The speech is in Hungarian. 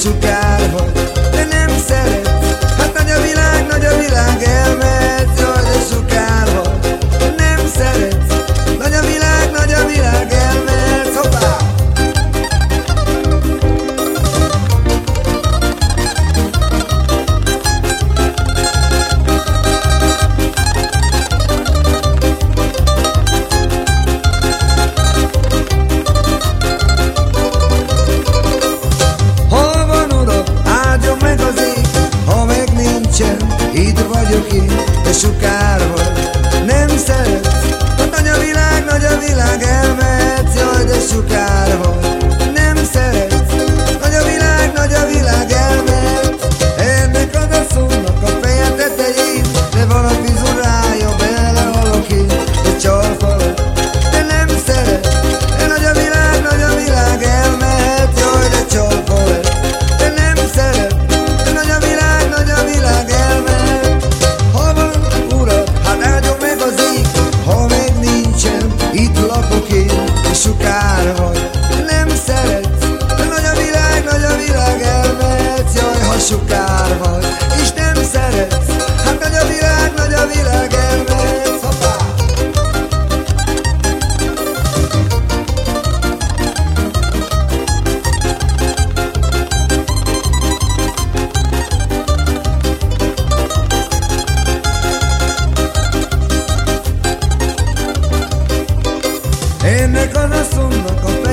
nosso carro nincsen, itt vagyok én, de sukár En el corazón no